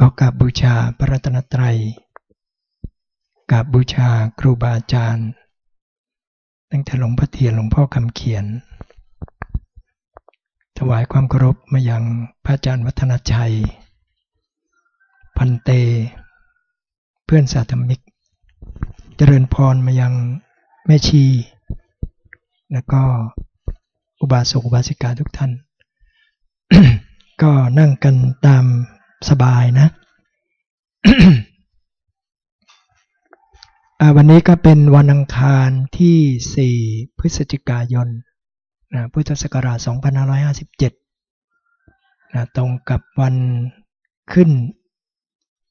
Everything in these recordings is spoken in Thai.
ก็กราบบูชาพระรัตนตรัยกราบบูชาครูบาอาจารย์ตั้งแต่หลวงพ่อเทียนหลวงพ่อคำเขียน ถวายความเคารพมายังพระอาจารย์วัฒนชัย พันเต เพื่อนสาธมิก เจริญพรมายังแม่ชี แล้วก็อุบาสกอุบาสิกาทุกท่าน ก็นั่งกันตาม สบายนะวันนี้ก็เป็นวันอังคารที่ 4 พฤศจิกายนนะพุทธศักราช 2557นะตรงกับวันขึ้น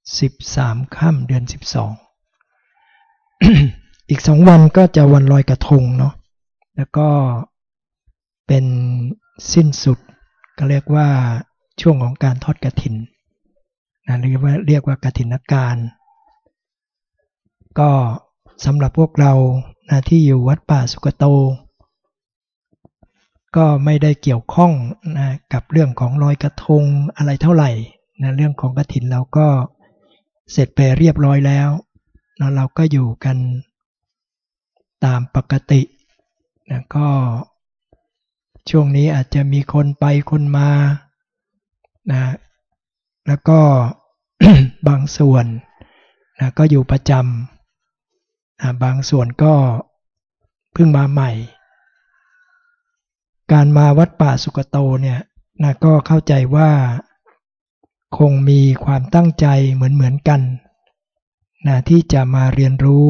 13 ค่ำเดือน 12 อีกสองวันก็จะวันลอยกระทงเนาะ แล้วก็เป็นสิ้นสุด ก็เรียกว่าช่วงของการทอดกระถิน นะเรียกว่าเรียกว่ากฐินการ ก็สำหรับพวกเรานะที่อยู่วัดป่าสุกโต ก็ไม่ได้เกี่ยวข้องนะกับเรื่องของลอยกระทงอะไรเท่าไหร่นะเรื่องของกฐินเราก็เสร็จไปเรียบร้อยแล้วนะเราก็อยู่กันตามปกตินะก็ช่วงนี้อาจจะมีคนไปคนมานะ แล้วก็บางส่วนนะก็อยู่ประจำนะบางส่วนก็เพิ่งมาใหม่ การมาวัดป่าสุกโตเนี่ยนะก็เข้าใจว่าคงมีความตั้งใจเหมือนเหมือนกันนะที่จะมาเรียนรู้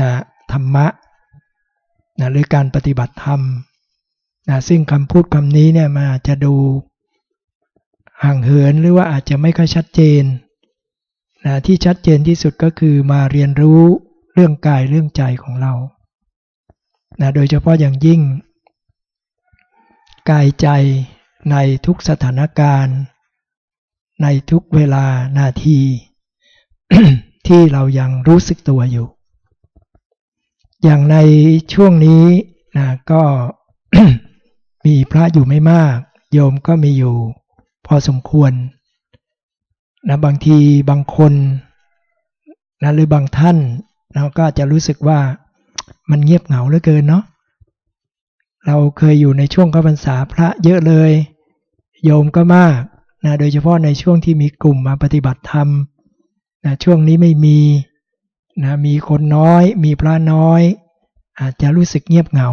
นะธรรมะนะหรือการปฏิบัติธรรมนะซึ่งคำพูดคำนี้เนี่ยมาจะดู ห่างเหินหรือว่าอาจจะไม่ค่อยชัดเจนนะที่ชัดเจนที่สุดก็คือมาเรียนรู้เรื่องกายเรื่องใจของเรานะโดยเฉพาะอย่างยิ่ง กายใจในทุกสถานการณ์ ในทุกเวลานาที ที่เรายังรู้สึกตัวอยู่ อย่างในช่วงนี้นะก็มีพระอยู่ไม่มาก โยมก็มีอยู่ พอสมควรนะบางทีบางคนนะหรือบางท่านเราก็จะรู้สึกว่ามันเงียบเหงาเหลือเกินเนาะเราเคยอยู่ในช่วงเข้าพรรษาพระเยอะเลย โยมก็มากนะโดยเฉพาะในช่วงที่มีกลุ่มมาปฏิบัติธรรมนะช่วงนี้ไม่มีนะมีคนน้อย มีพระน้อย อาจจะรู้สึกเงียบเหงา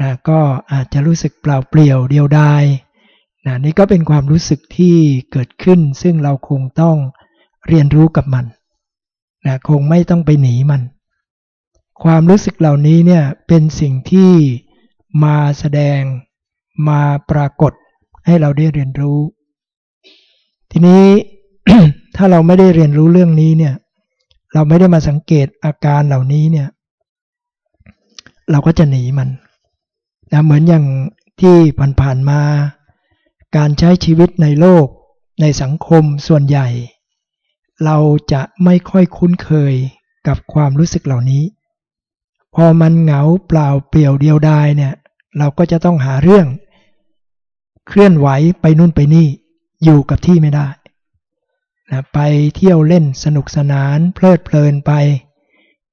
นะก็อาจจะรู้สึกเปล่าเปลี่ยวเดียวดาย นะนี่ก็เป็นความรู้สึกที่เกิดขึ้น ซึ่งเราคงต้องเรียนรู้กับมันนะคงไม่ต้องไปหนีมัน ความรู้สึกเหล่านี้เนี่ยเป็นสิ่งที่มาแสดงมาปรากฏให้เราได้เรียนรู้ ทีนี้ถ้าเราไม่ได้เรียนรู้เรื่องนี้เนี่ย เราไม่ได้มาสังเกตอาการเหล่านี้เนี่ย เราก็จะหนีมันนะเหมือนอย่างที่ผ่านๆมา การใช้ชีวิตในโลก ในสังคมส่วนใหญ่ เราจะไม่ค่อยคุ้นเคยกับความรู้สึกเหล่านี้ พอมันเหงาเปล่าเปลี่ยวเดียวดายเนี่ย เราก็จะต้องหาเรื่อง เคลื่อนไหวไปนู่นไปนี่อยู่กับที่ไม่ได้นะไปเที่ยวเล่นสนุกสนานเพลิดเพลินไป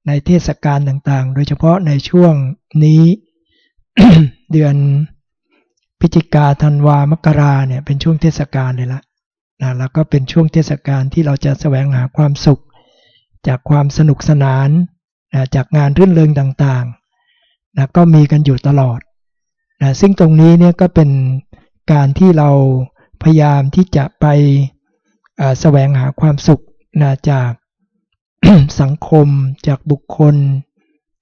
ในเทศกาลต่างๆ โดยเฉพาะในช่วงนี้ เดือน พิจิกาธันวามกราเนี่ยเป็นช่วงเทศกาลเลยละนะแล้วก็เป็นช่วงเทศกาลที่เราจะแสวงหาความสุข จากความสนุกสนานนะจากงานรื่นเริงต่างๆนะก็มีกันอยู่ตลอดนะซึ่งตรงนี้เนี่ยก็เป็นการที่เราพยายามที่จะไปแสวงหาความสุขนะจากสังคม จากบุคคล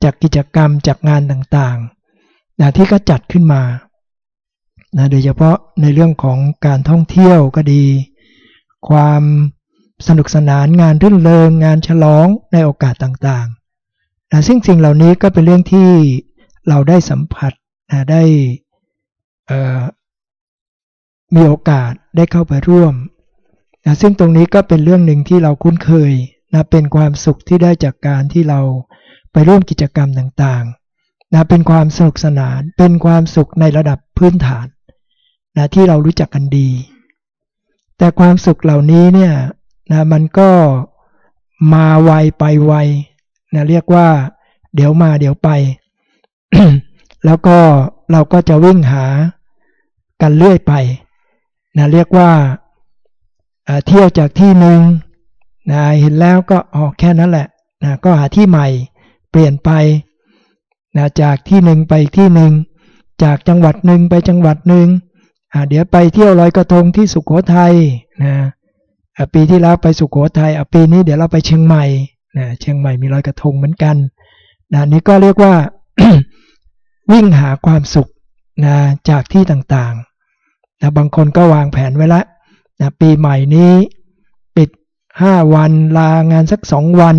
จากกิจกรรมจากงานต่างๆนะที่ก็จัดขึ้นมา นะโดยเฉพาะในเรื่องของการท่องเที่ยวก็ดี ความสนุกสนานงานรื่นเริงงานฉลองในโอกาสต่างๆนะซึ่งสิ่งเหล่านี้ก็เป็นเรื่องที่เราได้สัมผัสนะได้มีโอกาสได้เข้าไปร่วมนะซึ่งตรงนี้ก็เป็นเรื่องหนึ่งที่เราคุ้นเคยนะเป็นความสุขที่ได้จากการที่เราไปร่วมกิจกรรมต่างๆนะเป็นความสนุกสนาน เป็นความสุขในระดับพื้นฐาน นะที่เรารู้จักกันดี แต่ความสุขเหล่านี้เนี่ยนะมันก็มาไวไปไวนะเรียกว่า เดี๋ยวมาเดี๋ยวไป แล้วก็เราก็จะวิ่งหากันเรื่อยไปนะเรียกว่าเที่ยวจากที่หนึ่งนะเห็นแล้วก็ออกแค่นั้นแหละนะก็หาที่ใหม่เปลี่ยนไปนะจากที่หนึ่งไปที่หนึ่งจากจังหวัดหนึ่งไปจังหวัดหนึ่ง เดี๋ยวไปเที่ยวลอยกระทงที่สุขโขทัยนะปีที่แล้วไปสุขโขทัยปีนี้เดี๋ยวเราไปเชียงใหม่นะเชียงใหม่มีลอยกระทงเหมือนกันนะนี่ก็เรียกว่าวิ่งหาความสุขนะจากที่ต่างๆนะบางคนก็วางแผนไว้แล้วนะปีใหม่นี้ปิด 5 วันลางานสัก 2 วัน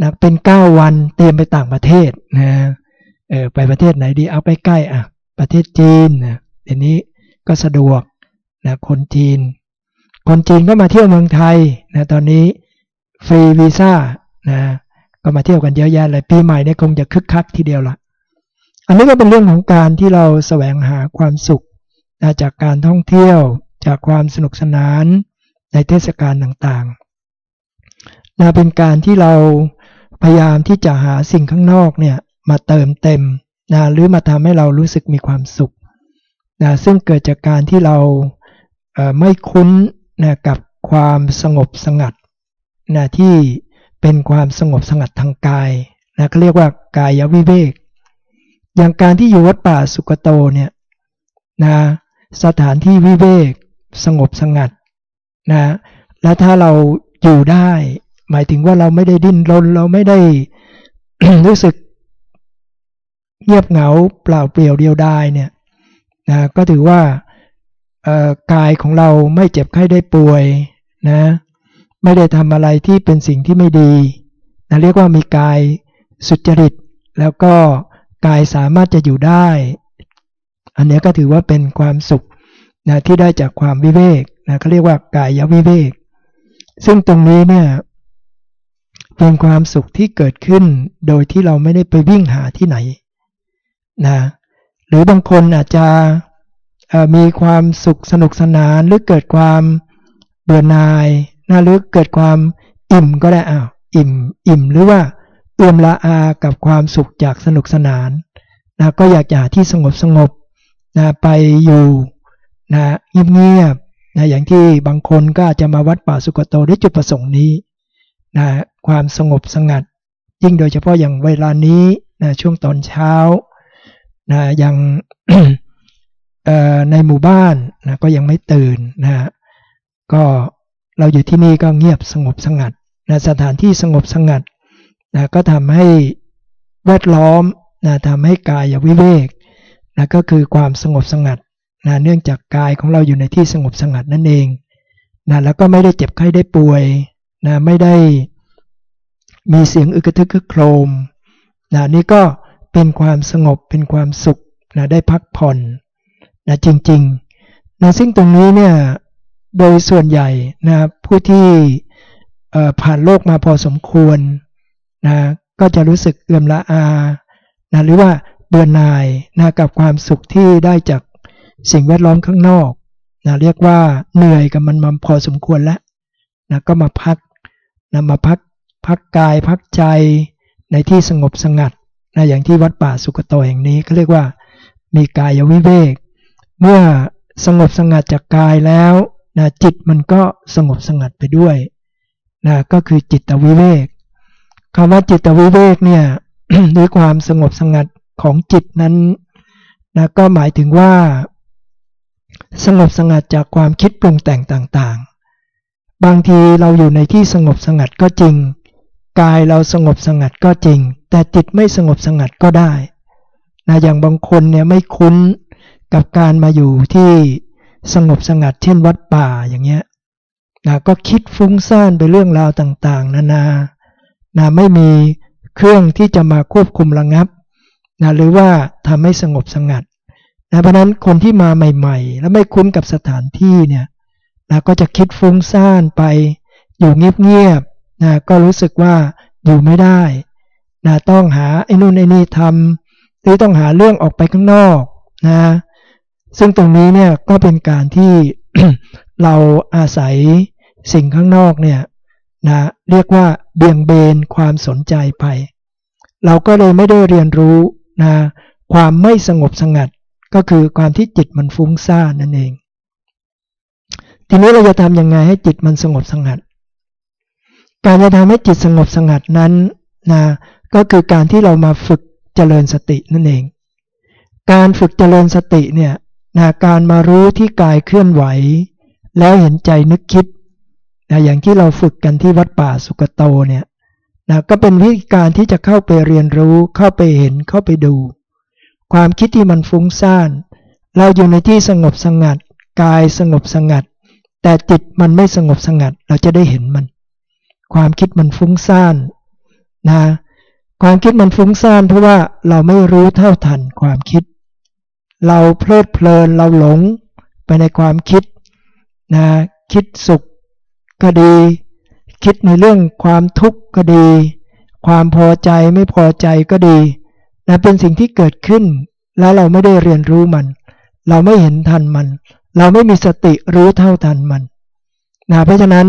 นะเป็น 9 วันเตรียมไปต่างประเทศนะเออไปประเทศไหนดีเอาไปใกล้อะประเทศจีนนะเดี๋ยวนี้ ก็สะดวกนะคนจีน คนจีนก็มาเที่ยวเมืองไทยนะตอนนี้ฟรีวีซ่านะก็มาเที่ยวกันเยอะแยะเลยปีใหม่เนี่ยคงจะคึกคักทีเดียวละอันนี้ก็เป็นเรื่องของการที่เราแสวงหาความสุขนะจากการท่องเที่ยวจากความสนุกสนานในเทศกาลต่างๆนะเป็นการที่เราพยายามที่จะหาสิ่งข้างนอกเนี่ยมาเติมเต็มนะหรือมาทำให้เรารู้สึกมีความสุข นะซึ่งเกิดจากการที่เราไม่คุ้นนะกับความสงบสงัดนะที่เป็นความสงบสงัดทางกายนะเขาเรียกว่ากายวิเวก อย่างการที่อยู่วัดป่าสุกโตเนี่ยนะสถานที่วิเวกสงบสงัดนะและถ้าเราอยู่ได้ หมายถึงว่าเราไม่ได้ดิ้นรนเราไม่ได้รู้สึกเงียบเหงาเปล่าเปลี่ยวเดียวดายเนี่ย นะก็ถือว่ากายของเราไม่เจ็บไข้ได้ป่วยนะไม่ได้ทำอะไรที่เป็นสิ่งที่ไม่ดีนะเรียกว่ามีกายสุจริต แล้วก็กายสามารถจะอยู่ได้ อันนี้ก็ถือว่าเป็นความสุขนะที่ได้จากความวิเวกนะเขาเรียกว่ากายวิเวก ซึ่งตรงนี้เนี่ยเป็นความสุขที่เกิดขึ้นโดยที่เราไม่ได้ไปวิ่งหาที่ไหนนะ หรือบางคนอาจจะมีความสุขสนุกสนานหรือเกิดความเบื่อหน่ายนะหรือเกิดความอิ่มก็ได้อ้าวอิ่มอิ่มหรือว่าเอื่อมละอากับความสุขจากสนุกสนานนะก็อยากจะหาที่สงบสงบนะไปอยู่นะเงียบๆนะอย่างที่บางคนก็อาจจะมาวัดป่าสุกโตด้วยจุดประสงค์นี้นะความสงบสงัด ยิ่งโดยเฉพาะอย่างเวลานี้นะช่วงตอนเช้า นะยังในหมู่บ้านนะก็ยังไม่ตื่นนะก็เราอยู่ที่นี่ก็เงียบสงบสงัดนะสถานที่สงบสงัดนะก็ทำให้แวดล้อมนะทำให้กายวิเวกนะก็คือความสงบสงัดนะเนื่องจากกายของเราอยู่ในที่สงบสงัดนั่นเองนะแล้วก็ไม่ได้เจ็บไข้ได้ป่วยนะไม่ได้มีเสียงอึกทึกคึกโครมนะนี่ก็เป็นความสงบเป็นความสุขนะได้พักผ่อนนะจริงๆนะซึ่งตรงนี้เนี่ยโดยส่วนใหญ่นะผู้ที่ผ่านโลกมาพอสมควรนะก็จะรู้สึกเอื่อมละอานะหรือว่าเบื่อหน่ายนะกับความสุขที่ได้จากสิ่งแวดล้อมข้างนอกนะเรียกว่าเหนื่อยกับมันมาพอสมควรแล้วนะก็มาพักนะมาพักพักกายพักใจในที่สงบสงัด นะอย่างที่วัดป่าสุกโตแห่งนี้ก็เรียกว่า มีกายวิเวก เมื่อสงบสงัดจากกายแล้วนะจิตมันก็สงบสงัดไปด้วยนะก็คือจิตวิเวกคำว่าจิตวิเวกเนี่ยด้วยความสงบสงัดของจิตนั้นนะก็หมายถึงว่าสงบสงัดจากความคิดปรุงแต่งต่างๆ บางทีเราอยู่ในที่สงบสงัดก็จริง กายเราสงบสงัดก็จริง แต่จิตไม่สงบสงัดก็ได้นะอย่างบางคนเนี่ยไม่คุ้นกับการมาอยู่ที่สงบสงัดเช่นวัดป่าอย่างเงี้ยนะก็คิดฟุ้งซ่านไปเรื่องราวต่างๆ นานานะไม่มีเครื่องที่จะมาควบคุมระงับนะหรือว่าทำให้สงบสงัดนะเพราะนั้นคนที่มาใหม่ๆ แล้วไม่คุ้นกับสถานที่เนี่ยนะก็จะคิดฟุ้งซ่านไปอยู่เงียบๆ นะก็รู้สึกว่าอยู่ไม่ได้นะต้องหาไอ้นู่นไอ้นี่ทำหรือต้องหาเรื่องออกไปข้างนอกนะซึ่งตรงนี้เนี่ยก็เป็นการที่เราอาศัยสิ่งข้างนอกเนี่ยนะเรียกว่าเบี่ยงเบนความสนใจไป เราก็เลยไม่ได้เรียนรู้นะความไม่สงบสงัดก็คือความที่จิตมันฟุ้งซ่านนั่นเอง ทีนี้เราจะทำยังไงให้จิตมันสงบสงัด การจะทำให้จิตสงบสงัดนั้นนะก็คือการที่เรามาฝึกเจริญสตินั่นเอง การฝึกเจริญสติเนี่ยนะการมารู้ที่กายเคลื่อนไหว แล้วเห็นใจนึกคิดนะอย่างที่เราฝึกกันที่วัดป่าสุกโตเนี่ยนะก็เป็นวิธีการที่จะเข้าไปเรียนรู้เข้าไปเห็นเข้าไปดู ความคิดที่มันฟุ้งซ่าน เราอยู่ในที่สงบสงัด กายสงบสงัด แต่จิตมันไม่สงบสงัดเราจะได้เห็นมัน ความคิดมันฟุ้งซ่านนะความคิดมันฟุ้งซ่านเพราะว่าเราไม่รู้เท่าทันความคิด เราเพลิดเพลินเราหลงไปในความคิดนะคิดสุขก็ดี คิดในเรื่องความทุกข์ก็ดี ความพอใจไม่พอใจก็ดีนะเป็นสิ่งที่เกิดขึ้น แล้วเราไม่ได้เรียนรู้มัน เราไม่เห็นทันมัน เราไม่มีสติรู้เท่าทันมันนะเพราะฉะนั้น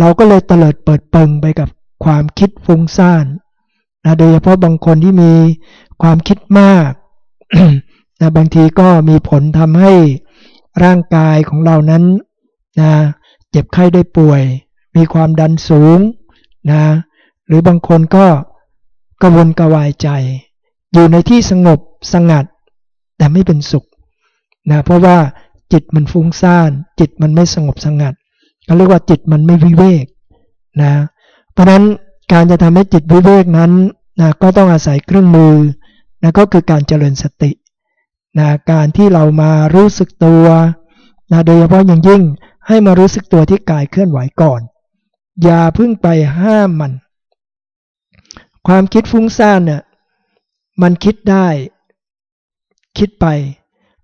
เราก็เลยเตลิดเปิดเปิงไปกับความคิดฟุ้งซ่านนะโดยเฉพาะบางคนที่มีความคิดมากนะบางทีก็มีผลทำให้ร่างกายของเรานั้นนะเจ็บไข้ได้ป่วย มีความดันสูงนะหรือบางคนก็กระวนกระวายใจ อยู่ในที่สงบสงัด แต่ไม่เป็นสุขนะเพราะว่าจิตมันฟุ้งซ่าน จิตมันไม่สงบสงัด เขาเรียกว่าจิตมันไม่วิเวกนะเพราะนั้นการจะทำให้จิตวิเวกนั้นนะก็ต้องอาศัยเครื่องมือนะก็คือการเจริญสตินะการที่เรามารู้สึกตัวนะโดยเฉพาะอย่างยิ่งให้มารู้สึกตัวที่กายเคลื่อนไหวก่อน อย่าพึ่งไปห้ามมัน ความคิดฟุ้งซ่านเนี่ยมันคิดได้ คิดไป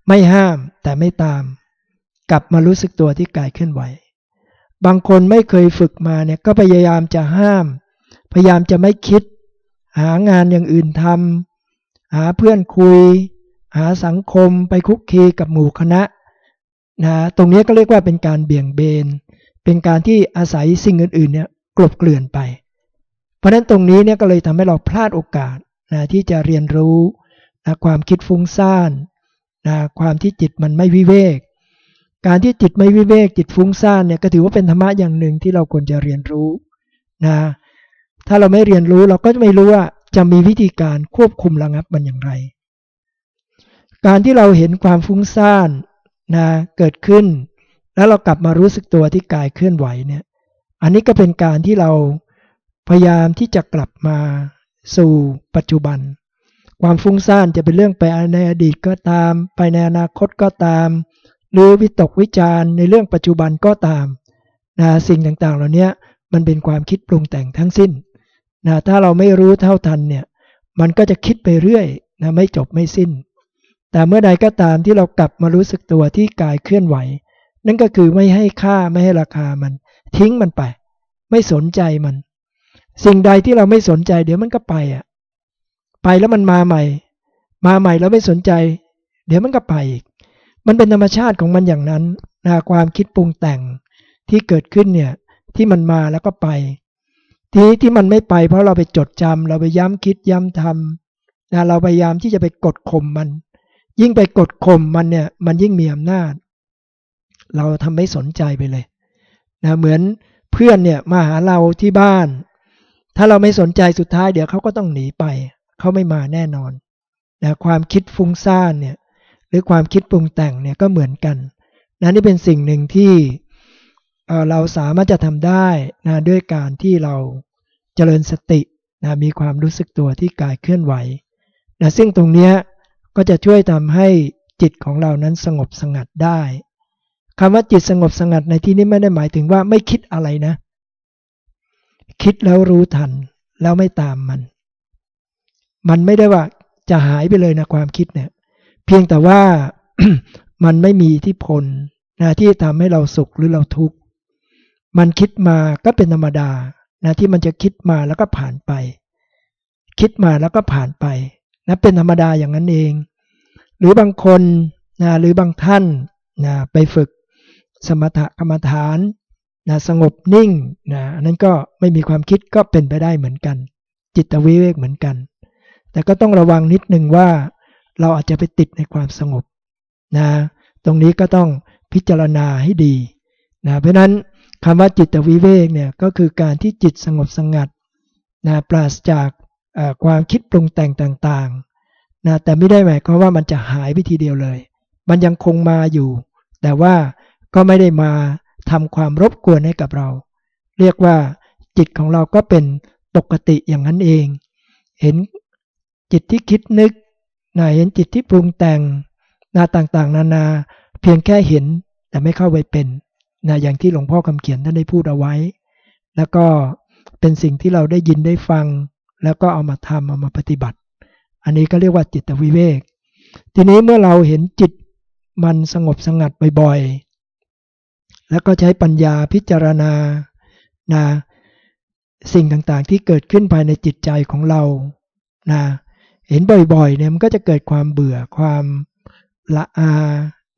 ไม่ห้ามแต่ไม่ตาม กลับมารู้สึกตัวที่กายเคลื่อนไหว บางคนไม่เคยฝึกมาเนี่ยก็พยายามจะห้าม พยายามจะไม่คิด หางานอย่างอื่นทำหาเพื่อนคุย หาสังคมไปคุกคีกับหมู่คณะนะตรงนี้ก็เรียกว่าเป็นการเบี่ยงเบน เป็นการที่อาศัยสิ่งอื่นๆเนี่ยกลบเกลื่อนไป เพราะนั้นตรงนี้เนี่ยก็เลยทำให้เราพลาดโอกาสนะที่จะเรียนรู้นะความคิดฟุ้งซ่านนะความที่จิตมันไม่วิเวก การที่จิตไม่วิเวกจิตฟุ้งซ่านเนี่ยก็ถือว่าเป็นธรรมะอย่างหนึ่งที่เราควรจะเรียนรู้นะถ้าเราไม่เรียนรู้เราก็จะไม่รู้ว่าจะมีวิธีการควบคุมระงับมันอย่างไร การที่เราเห็นความฟุ้งซ่านนะเกิดขึ้น แล้วเรากลับมารู้สึกตัวที่กายเคลื่อนไหวเนี่ยอันนี้ก็เป็นการที่เราพยายามที่จะกลับมาสู่ปัจจุบัน ความฟุ้งซ่านจะเป็นเรื่องไปในอดีตก็ตาม ไปในอนาคตก็ตาม หรือวิตกวิจารในเรื่องปัจจุบันก็ตามนะสิ่งต่างๆ เหล่านี้มันเป็นความคิดปรุงแต่งทั้งสิ้นนะถ้าเราไม่รู้เท่าทันเนี่ยมันก็จะคิดไปเรื่อยนะไม่จบไม่สิ้น แต่เมื่อใดก็ตามที่เรากลับมารู้สึกตัวที่กายเคลื่อนไหว นั่นก็คือไม่ให้ค่าไม่ให้ราคามัน ทิ้งมันไป ไม่สนใจมัน สิ่งใดที่เราไม่สนใจ เดี๋ยวมันก็ไปอะไปแล้วมันมาใหม่ มาใหม่แล้วไม่สนใจ เดี๋ยวมันก็ไปอีก มันเป็นธรรมชาติของมันอย่างนั้นนะความคิดปรุงแต่งที่เกิดขึ้นเนี่ยที่มันมาแล้วก็ไป ทีที่มันไม่ไป เพราะเราไปจดจำเราไปย้ำคิดย้ำทำนะเราพยายามที่จะไปกดข่มมัน ยิ่งไปกดข่มมันเนี่ยมันยิ่งมีอำนาจ เราทำไม่สนใจไปเลยนะเหมือนเพื่อนเนี่ยมาหาเราที่บ้าน ถ้าเราไม่สนใจสุดท้ายเดี๋ยวเขาก็ต้องหนีไป เขาไม่มาแน่นอนนะความคิดฟุ้งซ่านเนี่ย หรือความคิดปรุงแต่งเนี่ยก็เหมือนกันนะนี่เป็นสิ่งหนึ่งที่เราสามารถจะทำได้นะด้วยการที่เราเจริญสตินะมีความรู้สึกตัวที่กายเคลื่อนไหวนะซึ่งตรงนี้ก็จะช่วยทำให้จิตของเรานั้นสงบสงัดได้คำว่าจิตสงบสงัดในที่นี้ไม่ได้หมายถึงว่าไม่คิดอะไรนะ คิดแล้วรู้ทันแล้วไม่ตามมัน มันไม่ได้ว่าจะหายไปเลยนะความคิดเนี่ย เพียงแต่ว่ามันไม่มีที่พลนะที่ทำให้เราสุขหรือเราทุกข์ มันคิดมาก็เป็นธรรมดานะที่มันจะคิดมาแล้วก็ผ่านไป คิดมาแล้วก็ผ่านไปนะเป็นธรรมดาอย่างนั้นเอง หรือบางคนนะหรือบางท่านนะไปฝึกสมถกรรมฐานนะสงบนิ่งนะอันนั้นก็ไม่มีความคิดก็เป็นไปได้เหมือนกัน จิตวิเวกเหมือนกัน แต่ก็ต้องระวังนิดนึงว่า เราอาจจะไปติดในความสงบนะตรงนี้ก็ต้องพิจารณาให้ดีนะเพราะนั้นคำว่าจิตวิเวกเนี่ยก็คือการที่จิตสงบสงัดนะปราศจากความคิดปรุงแต่งต่างๆนะแต่ไม่ได้หมายความว่ามันจะหายไปทีเดียวเลย มันยังคงมาอยู่ แต่ว่าก็ไม่ได้มาทำความรบกวนให้กับเรา เรียกว่าจิตของเราก็เป็นปกติอย่างนั้นเอง เห็นจิตที่คิดนึก นะเห็นจิตที่ปรุงแต่งนาต่างๆ นานา เพียงแค่เห็นแต่ไม่เข้าไปเป็นนะอย่างที่หลวงพ่อคำเขียนท่านได้พูดเอาไว้ แล้วก็เป็นสิ่งที่เราได้ยินได้ฟัง แล้วก็เอามาทำเอามาปฏิบัติ อันนี้ก็เรียกว่าจิตวิเวก ทีนี้เมื่อเราเห็นจิตมันสงบสงัดบ่อยๆ แล้วก็ใช้ปัญญาพิจารณานะสิ่งต่างๆที่เกิดขึ้นภายในจิตใจของเรานะ เห็นบ่อยๆเนี่ยมันก็จะเกิดความเบื่อความละอา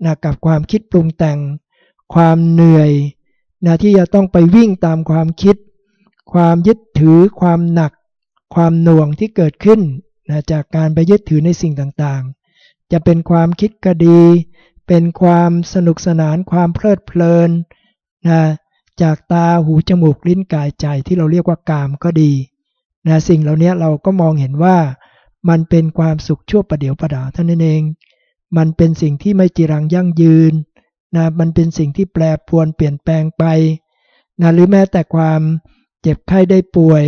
นะกับความคิดปรุงแต่ง ความเหนื่อยนะที่จะต้องไปวิ่งตามความคิด ความยึดถือความหนัก ความหน่วงที่เกิดขึ้นนะจากการไปยึดถือในสิ่งต่างๆ จะเป็นความคิดก็ดี เป็นความสนุกสนานความเพลิดเพลินนะจากตาหูจมูกลิ้นกายใจที่เราเรียกว่ากามก็ดีนะสิ่งเหล่านี้เราก็มองเห็นว่า มันเป็นความสุขชั่วประเดียวประดาเท่านั้นเอง มันเป็นสิ่งที่ไม่จีรังยั่งยืนนะมันเป็นสิ่งที่แปรปรวนเปลี่ยนแปลงไปนะหรือแม้แต่ความเจ็บไข้ได้ป่วย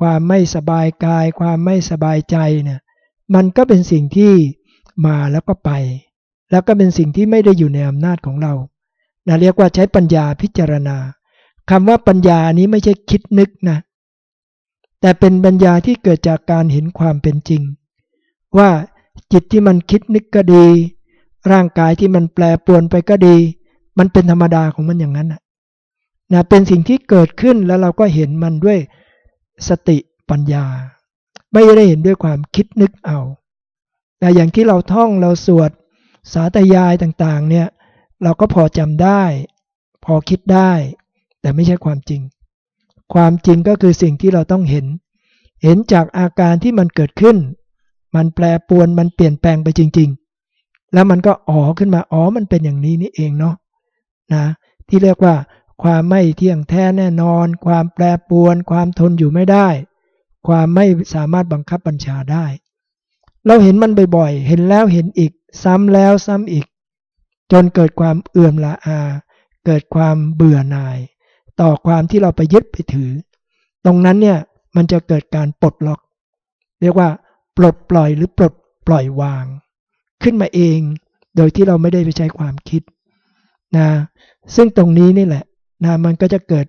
ความไม่สบายกาย ความไม่สบายใจเนี่ยมันก็เป็นสิ่งที่มาแล้วก็ไป แล้วก็เป็นสิ่งที่ไม่ได้อยู่ในอำนาจของเรานะเรียกว่าใช้ปัญญาพิจารณาคำว่าปัญญานี้ไม่ใช่คิดนึกนะ แต่เป็นปัญญาที่เกิดจากการเห็นความเป็นจริง ว่าจิตที่มันคิดนึกก็ดี ร่างกายที่มันแปรปรวนไปก็ดี มันเป็นธรรมดาของมันอย่างนั้นนะเป็นสิ่งที่เกิดขึ้นแล้วเราก็เห็นมันด้วยสติปัญญา ไม่ได้เห็นด้วยความคิดนึกเอาแต่อย่างที่เราท่องเราสวดสาธยายต่างๆเนี่ยเราก็พอจำได้ พอคิดได้ แต่ไม่ใช่ความจริง ความจริงก็คือสิ่งที่เราต้องเห็น เห็นจากอาการที่มันเกิดขึ้น มันแปรปวนมันเปลี่ยนแปลงไปจริง ๆ แล้วมันก็อ๋อขึ้นมาอ๋อมันเป็นอย่างนี้นี่เองเนาะนะที่เรียกว่า ความไม่เที่ยงแท้แน่นอน ความแปรปวน ความทนอยู่ไม่ได้ ความไม่สามารถบังคับบัญชาได้ เราเห็นมันบ่อยๆ เห็นแล้วเห็นอีก ซ้ำแล้วซ้ำอีก จนเกิดความเอื่อมละอา เกิดความเบื่อหน่าย ต่อความที่เราไปยึดไปถือ ตรงนั้นเนี่ยมันจะเกิดการปลดล็อก เรียกว่าปลดปล่อยหรือปลดปล่อยวาง ขึ้นมาเองโดยที่เราไม่ได้ไปใช้ความคิดนะซึ่งตรงนี้นี่แหละนะมันก็จะเกิด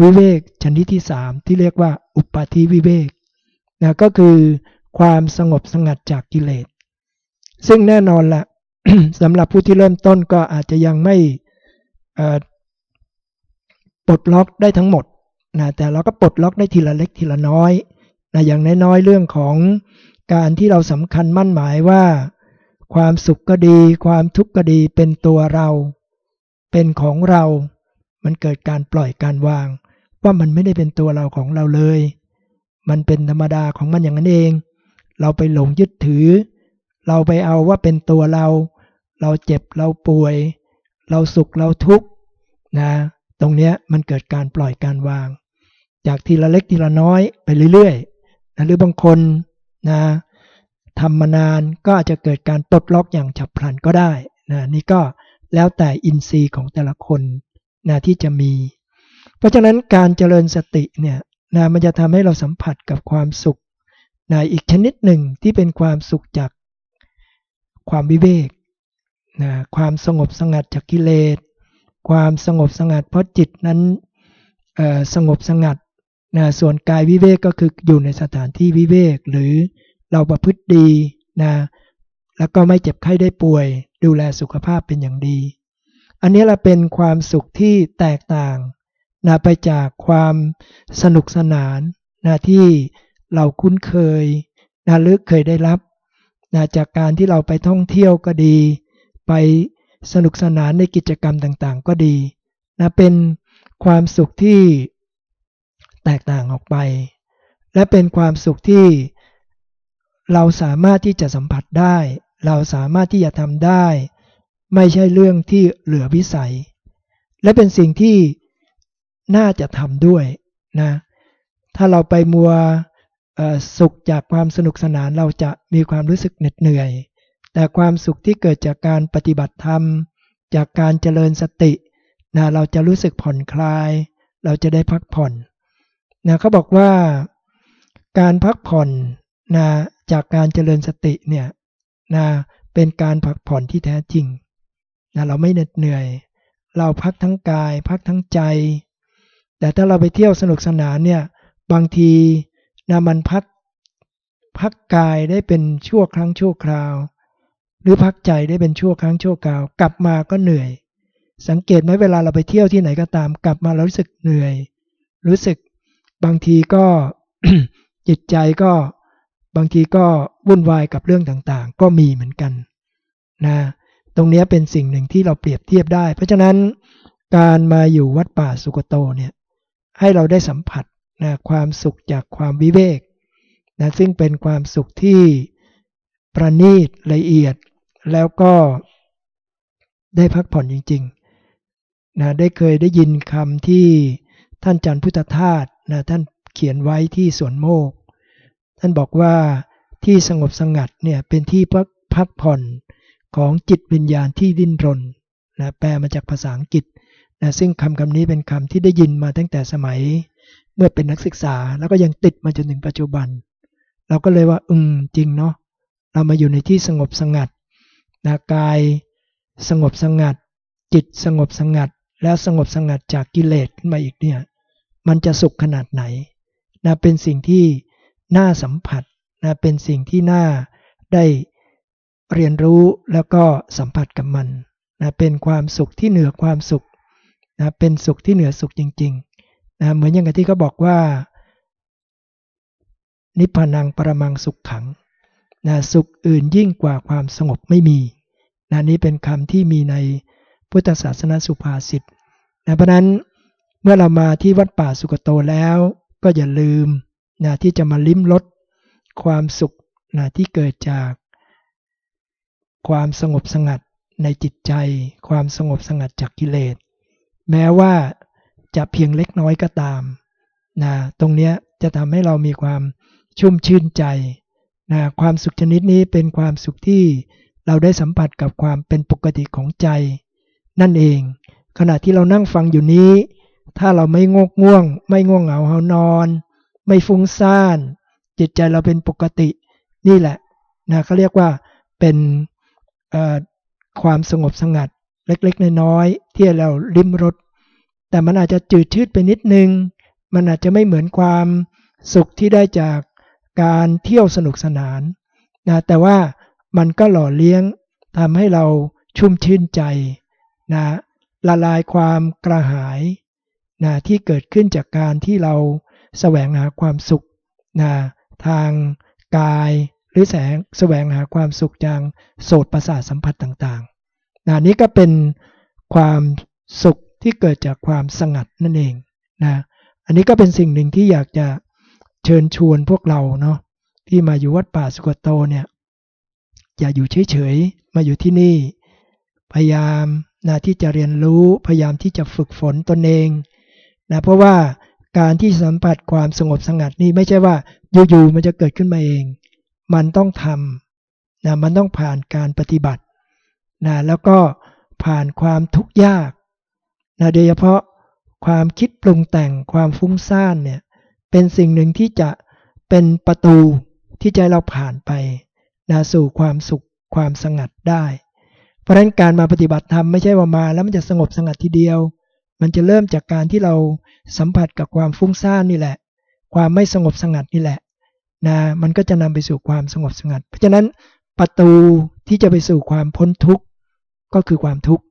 วิเวกชนิดที่สามที่เรียกว่า อุปาทิวิเวกนะก็คือความสงบสงัดจากกิเลส ซึ่งแน่นอนละสำหรับผู้ที่เริ่มต้นก็อาจจะยังไม่ ปลดล็อกได้ทั้งหมดนะแต่เราก็ปลดล็อกได้ทีละเล็กทีละน้อยนะอย่างน้อยๆเรื่องของการที่เราสำคัญมั่นหมายว่า ความสุขก็ดี ความทุกข์ก็ดีเป็นตัวเรา เป็นของเรา มันเกิดการปล่อยการวาง ว่ามันไม่ได้เป็นตัวเราของเราเลย มันเป็นธรรมดาของมันอย่างนั้นเอง เราไปหลงยึดถือ เราไปเอาว่าเป็นตัวเรา เราเจ็บเราป่วย เราสุขเราทุกข์นะ รงนี้มันเกิดการปล่อยการวาง จากทีละเล็กทีละน้อยไปเรื่อยๆนะหรือบางคนนะทำมานานก็อาจจะเกิดการปลดล็อกอย่างฉับพลันก็ได้นะนี่ก็แล้วแต่อินทรีย์ของแต่ละคนนะที่จะมี เพราะฉะนั้นการเจริญสติเนี่ยนะมันจะทำให้เราสัมผัสกับความสุขนะอีกชนิดหนึ่งที่เป็นความสุขจากความวิเวกนะความสงบสงัดจากกิเลส ความสงบสงัด เพราะจิตนั้นสงบสงัดนะส่วนกายวิเวกก็คืออยู่ในสถานที่วิเวก หรือเราประพฤติดีนะแล้วก็ไม่เจ็บไข้ได้ป่วย ดูแลสุขภาพเป็นอย่างดี อันนี้ละเป็นความสุขที่แตกต่างนะไปจากความสนุกสนานนะที่เราคุ้นเคยนะหรือเคยได้รับนะจากการที่เราไปท่องเที่ยวก็ดี ไป สนุกสนานในกิจกรรมต่างๆ ก็ดีนะเป็นความสุขที่แตกต่างออกไป และเป็นความสุขที่เราสามารถที่จะสัมผัสได้ เราสามารถที่จะทำได้ ไม่ใช่เรื่องที่เหลือวิสัย และเป็นสิ่งที่น่าจะทำด้วยนะถ้าเราไปมัวสุขจากความสนุกสนานเราจะมีความรู้สึกเหน็ดเหนื่อย แต่ความสุขที่เกิดจากการปฏิบัติธรรม จากการเจริญสตินะเราจะรู้สึกผ่อนคลาย เราจะได้พักผ่อนนะเขาบอกว่าการพักผ่อนนะจากการเจริญสติเนี่ยนะเป็นการพักผ่อนที่แท้จริงนะเราไม่เหน็ดเหนื่อย เราพักทั้งกาย พักทั้งใจ แต่ถ้าเราไปเที่ยวสนุกสนานเนี่ยบางทีนะมันพักพักกายได้เป็นชั่วครั้งชั่วคราว หรือพักใจได้เป็นชั่วครั้งชั่วคราว กลับมาก็เหนื่อย สังเกตไหมเวลาเราไปเที่ยวที่ไหนก็ตาม กลับมาเรารู้สึกเหนื่อย รู้สึกบางทีก็จิตใจก็บางทีก็วุ่นวายกับเรื่องต่างๆ ก็มีเหมือนกันนะตรงนี้เป็นสิ่งหนึ่งที่เราเปรียบเทียบได้ เพราะฉะนั้นการมาอยู่วัดป่าสุกโตเนี่ยให้เราได้สัมผัสนะความสุขจากความวิเวกนะซึ่งเป็นความสุขที่ประณีตละเอียด แล้วก็ได้พักผ่อนจริงๆนะได้เคยได้ยินคำที่ท่านจันพุทธทาสนะท่านเขียนไว้ที่สวนโมก ท่านบอกว่าที่สงบสงัดเนี่ยเป็นที่พักพักผ่อนของจิตวิญญาณที่ดิ้นรนนะแปลมาจากภาษาอังกฤษนะซึ่งคำคำนี้เป็นคำที่ได้ยินมาตั้งแต่สมัยเมื่อเป็นนักศึกษาแล้วก็ยังติดมาจนถึงปัจจุบัน เราก็เลยว่า อืมจริงเนาะเรามาอยู่ในที่สงบสงัด นะกายสงบสงัด จิตสงบสงัด แล้วสงบสงัดจากกิเลสขึ้นมาอีกเนี่ยมันจะสุขขนาดไหนนะเป็นสิ่งที่น่าสัมผัสนะเป็นสิ่งที่น่าได้เรียนรู้แล้วก็สัมผัสกับมันนะเป็นความสุขที่เหนือความสุขนะเป็นสุขที่เหนือสุขจริงๆนะเหมือนอย่างที่เขาบอกว่า นิพพานังปรมังสุขขัง นะสุขอื่นยิ่งกว่าความสงบไม่มีนะนี้เป็นคำที่มีในพุทธศาสนาสุภาษิตนะเพราะนั้นเมื่อเรามาที่วัดป่าสุกโตแล้ว ก็อย่าลืมนะที่จะมาลิ้มรสความสุขนะที่เกิดจากความสงบสงัดในจิตใจ ความสงบสงัดจากกิเลส แม้ว่าจะเพียงเล็กน้อยก็ตามนะตรงนี้จะทำให้เรามีความชุ่มชื่นใจ นะความสุขชนิดนี้เป็นความสุขที่เราได้สัมผัสกับความเป็นปกติของใจ นั่นเอง ขณะที่เรานั่งฟังอยู่นี้ ถ้าเราไม่งกง่วง ไม่ง่วงเหงาเฮานอน ไม่ฟุ้งซ่าน จิตใจเราเป็นปกติ นี่แหละนะเขาเรียกว่าเป็นความสงบสงัดเล็กๆน้อยๆที่เราริมรถแต่มันอาจจะจืดชืดไปนิดนึง มันอาจจะไม่เหมือนความสุขที่ได้จาก การเที่ยวสนุกสนานนะแต่ว่ามันก็หล่อเลี้ยงทำให้เราชุ่มชื่นใจนะละลายความกระหายนะที่เกิดขึ้นจากการที่เราแสวงหาความสุขนะทางกายหรือแสงแสวงหาความสุขจางโสตประสาทสัมผัสต่างๆนะนี้ก็เป็นความสุขที่เกิดจากความสงัดนั่นเองนะอันนี้ก็เป็นสิ่งหนึ่งที่อยากจะ เชิญชวนพวกเราเนาะที่มาอยู่วัดป่าสุกโตเนี่ยอย่าอยู่เฉยๆมาอยู่ที่นี่ พยายามนะที่จะเรียนรู้พยายามที่จะฝึกฝนตนเองนะเพราะว่าการที่สัมผัสความสงบสงัดนี่ไม่ใช่ว่าอยู่ๆมันจะเกิดขึ้นมาเอง มันต้องทำนะมันต้องผ่านการปฏิบัตินะแล้วก็ผ่านความทุกข์ยากนะโดยเฉพาะความคิดปรุงแต่งความฟุ้งซ่านเนี่ย เป็นสิ่งหนึ่งที่จะเป็นประตูที่ใจเราผ่านไปนะสู่ความสุขความสงัดได้ เพราะฉะนั้นการมาปฏิบัติธรรมไม่ใช่ว่ามาแล้วมันจะสงบสงัดทีเดียว มันจะเริ่มจากการที่เราสัมผัสกับความฟุ้งซ่านนี่แหละ ความไม่สงบสงัดนี่แหละนะมันก็จะนำไปสู่ความสงบสงัด เพราะฉะนั้นประตูที่จะไปสู่ความพ้นทุกข์ก็คือความทุกข์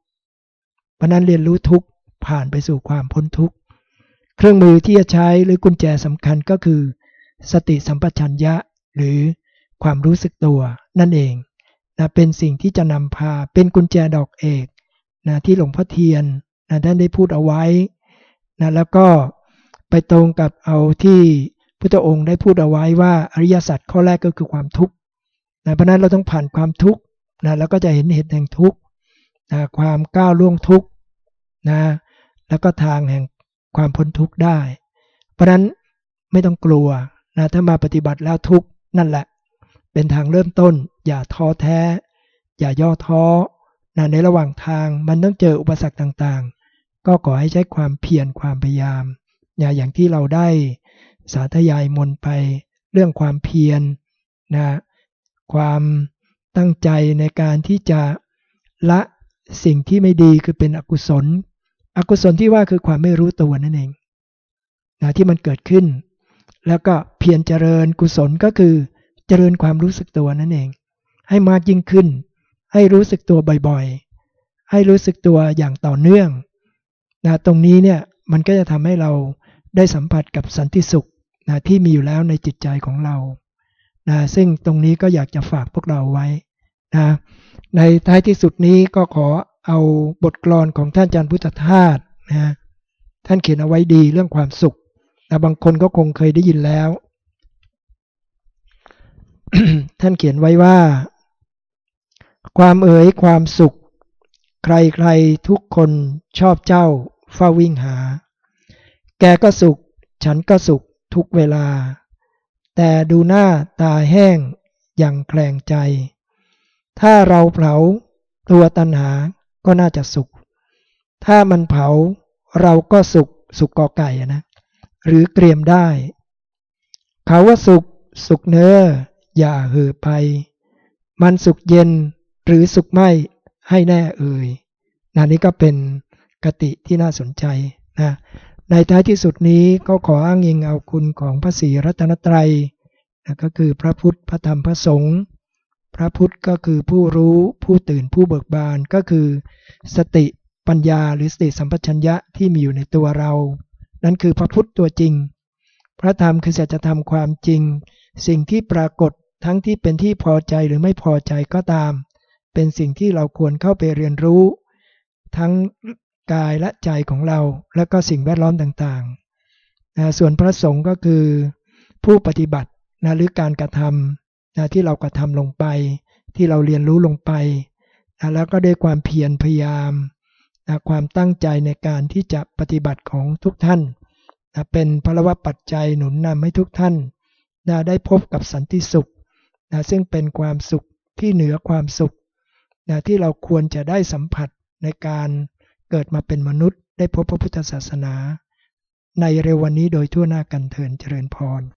เพราะนั้นเรียนรู้ทุกข์ผ่านไปสู่ความพ้นทุกข์ เครื่องมือที่จะใช้หรือกุญแจสำคัญก็คือ สติสัมปชัญญะ หรือความรู้สึกตัวนั่นเองนะเป็นสิ่งที่จะนำพาเป็นกุญแจดอกเอกนะที่หลวงพ่อเทียนนะท่านได้พูดเอาไว้นะแล้วก็ไปตรงกับเอาที่พุทธองค์ได้พูดเอาไว้ว่าอริยสัจข้อแรกก็คือความทุกข์นะเพราะนั้นเราต้องผ่านความทุกข์นะแล้วก็จะเห็นเหตุแห่งทุกข์นะความก้าวล่วงทุกข์นะแล้วก็ทางแห่ง ความพ้นทุกข์ได้ เพราะนั้นไม่ต้องกลัวนะถ้ามาปฏิบัติแล้วทุกข์นั่นแหละ เป็นทางเริ่มต้น อย่าท้อแท้ อย่าย่อท้อนะในระหว่างทางมันต้องเจออุปสรรคต่างๆ ก็ขอให้ใช้ความเพียรความพยายามอย่าอย่างที่เราได้สาธยายมนไปเรื่องความเพียรนะความตั้งใจในการที่จะละสิ่งที่ไม่ดีคือเป็นอกุศล อกุศลที่ว่าคือความไม่รู้ตัวนั่นเองนะที่มันเกิดขึ้น แล้วก็เพียรเจริญกุศลก็คือเจริญความรู้สึกตัวนั่นเอง ให้มากยิ่งขึ้น ให้รู้สึกตัวบ่อยๆ ให้รู้สึกตัวอย่างต่อเนื่องนะตรงนี้เนี่ยมันก็จะทำให้เราได้สัมผัสกับสันติสุขนะที่มีอยู่แล้วในจิตใจของเรานะซึ่งตรงนี้ก็อยากจะฝากพวกเราไว้นะในท้ายที่สุดนี้ก็ขอ เอาบทกลอนของท่านอาจารย์พุทธทาสนะท่านเขียนเอาไว้ดีเรื่องความสุขนะบางคนก็คงเคยได้ยินแล้ว ท่านเขียนไว้ว่า ความเอ๋ยความสุข ใครๆทุกคนชอบเจ้าเฝ้าวิ่งหา แกก็สุข ฉันก็สุขทุกเวลา แต่ดูหน้าตาแห้งอย่างแคลงใจ ถ้าเราเผาตัวตัณหา ก็น่าจะสุขถ้ามันเผาเราก็สุขสุขกอไก่นะ หรือเกรียมได้ เขาว่าสุขสุขเนื้ออย่าเห่อไปมันสุขเย็นหรือสุขไหมให้แน่เอ่ยนานี้ก็เป็นกติที่น่าสนใจนะในท้ายที่สุดนี้ก็ขออ้างอิงเอาคุณของพระศรีรัตนตรัยนะก็คือพระพุทธพระธรรมพระสงฆ์ พระพุทธก็คือผู้รู้ผู้ตื่นผู้เบิกบานก็คือ สติปัญญาหรือสติสัมปชัญญะที่มีอยู่ในตัวเรา นั่นคือพระพุทธตัวจริง พระธรรมคือสัจธรรมความจริง สิ่งที่ปรากฏทั้งที่เป็นที่พอใจหรือไม่พอใจก็ตาม เป็นสิ่งที่เราควรเข้าไปเรียนรู้ ทั้งกายและใจของเรา และก็สิ่งแวดล้อมต่างๆนะส่วนพระสงฆ์ก็คือ ผู้ปฏิบัตินะหรือการกระทำ นะที่เรากระทำลงไป ที่เราเรียนรู้ลงไปนะแล้วก็ด้วยความเพียรพยายามนะความตั้งใจในการที่จะปฏิบัติของทุกท่านนะเป็นพลวะปัจจัยหนุนนำให้ทุกท่านนะได้พบกับสันติสุขนะซึ่งเป็นความสุขที่เหนือความสุขนะที่เราควรจะได้สัมผัสในการเกิดมาเป็นมนุษย์ ได้พบพระพุทธศาสนา ในเร็ววันนี้โดยทั่วหน้ากันเทินเจริญพร